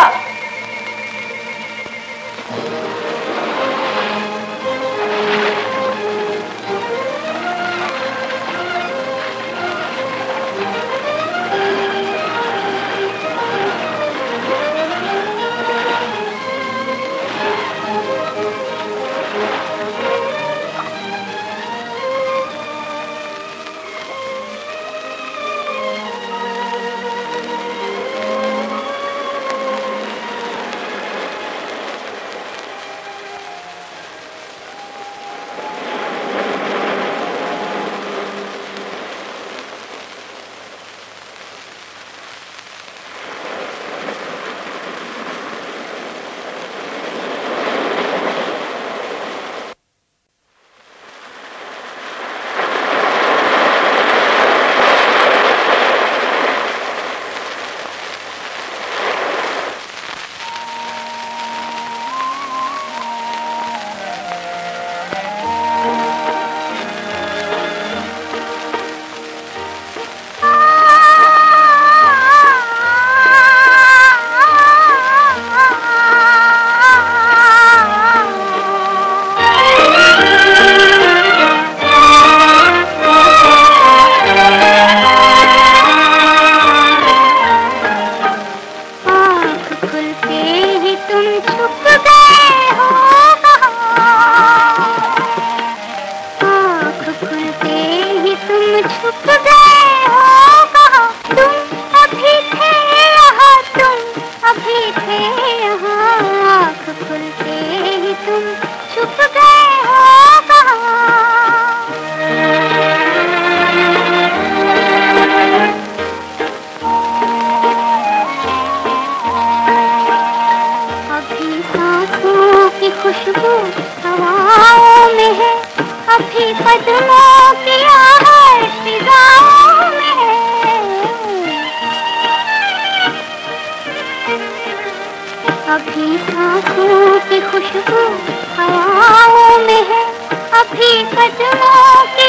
봐! खुशबू हवाओं में है। अभी कदमों की आहट अभी सांसों की खुशबू हवाओं में है। अभी कदमों की